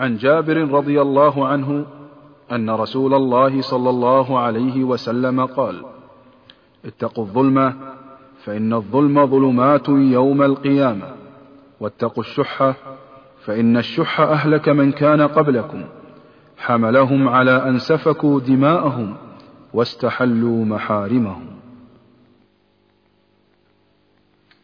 عن جابر رضي الله عنه أن رسول الله صلى الله عليه وسلم قال اتقوا الظلم فإن الظلم ظلمات يوم القيامة واتقوا الشح فإن الشح أهلك من كان قبلكم حملهم على أن سفكوا دماءهم واستحلوا محارمهم.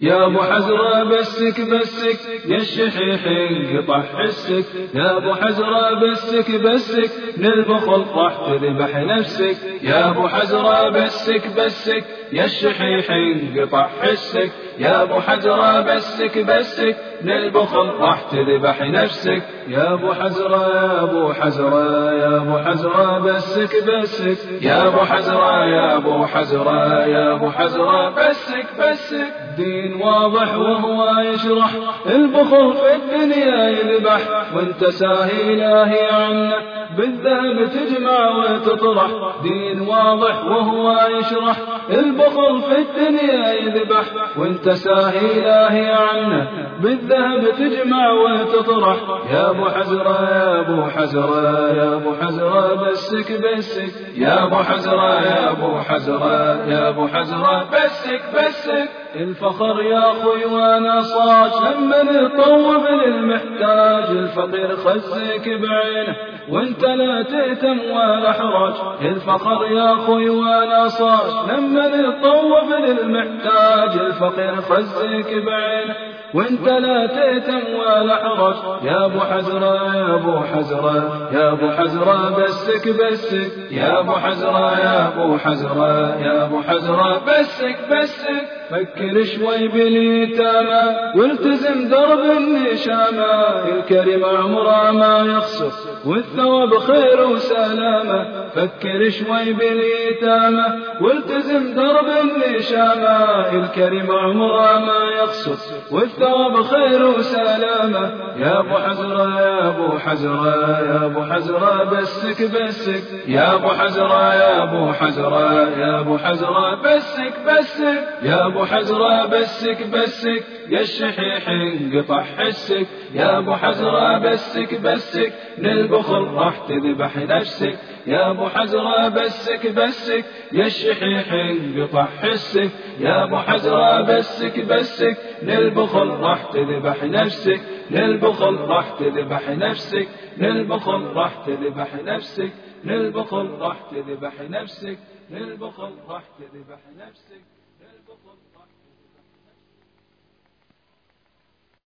يا أبو حزرة بسك بسك يا الشحيح انقطع حسك. يا أبو حزرة بسك بسك من البخل راح تذبح نفسك. يا أبو حزرة بسك بسك يا الشحيح انقطع حسك. يا أبو حزرة بسك بسك من البخل راح تذبح نفسك. يا أبو حزرة يا أبو حزرة يا أبو حزرة بسك بسك. يا أبو حزرة يا أبو حزرة يا أبو حزرة بسك بسك. دين واضح وهو يشرح. البخل في الدنيا يذبح وانت ساهي لاهي عنه. بالذهب تجمع وتطرح دين واضح وهو يشرح. البخل في الدنيا يذبح وانت ساهي لاهي عنه. بالذهب تجمع وتطرح. يا أبو حزرة يا أبو حزرة يا أبو حزرة بسك بسك. يا أبو حزرة يا أبو حزرة يا أبو حزرة بسك بسك. الفخر يا أخوي وأنا صاج لما نطوب للمحتاج. الفقير خزك بعينه وانت لا تهتم ولا حرج. الفخر يا أخوي وأنا صاج لما نطوب للمحتاج. الفقير خزك بعينه وانت لا تهتم ولا حرج. يا أبو حزرة يا أبو حزرة يا أبو حزرة بسك بسك. يا أبو حزرة يا أبو حزرة يا أبو حزرة بسك بسك. فكر شوي باليتامى والتزم درب النشامة. الكريم عمره ما يخسر والثواب خير وسلامة فكر شوي باليتامى والتزم درب النشامة الكريم عمره ما يخسر والثواب خير وسلامة يا ابو حزرة يا ابو حزرة يا ابو حزرة بسك بسك يا ابو حزرة يا ابو حزرة يا ابو حزرة بسك بسك يا ابو حزرة بسك بسك يا الشحيح انقطع حسك يا ابو حزرة بسك بسك من البخل راح تذبح نفسك يا ابو حزرة بسك بسك يا الشحيح انقطع حسك يا ابو حزرة بسك بسك للبخل راح تذبح نفسك للبخل راح تذبح نفسك للبخل راح تذبح نفسك للبخل راح تذبح نفسك للبخل راح تذبح نفسك للبخل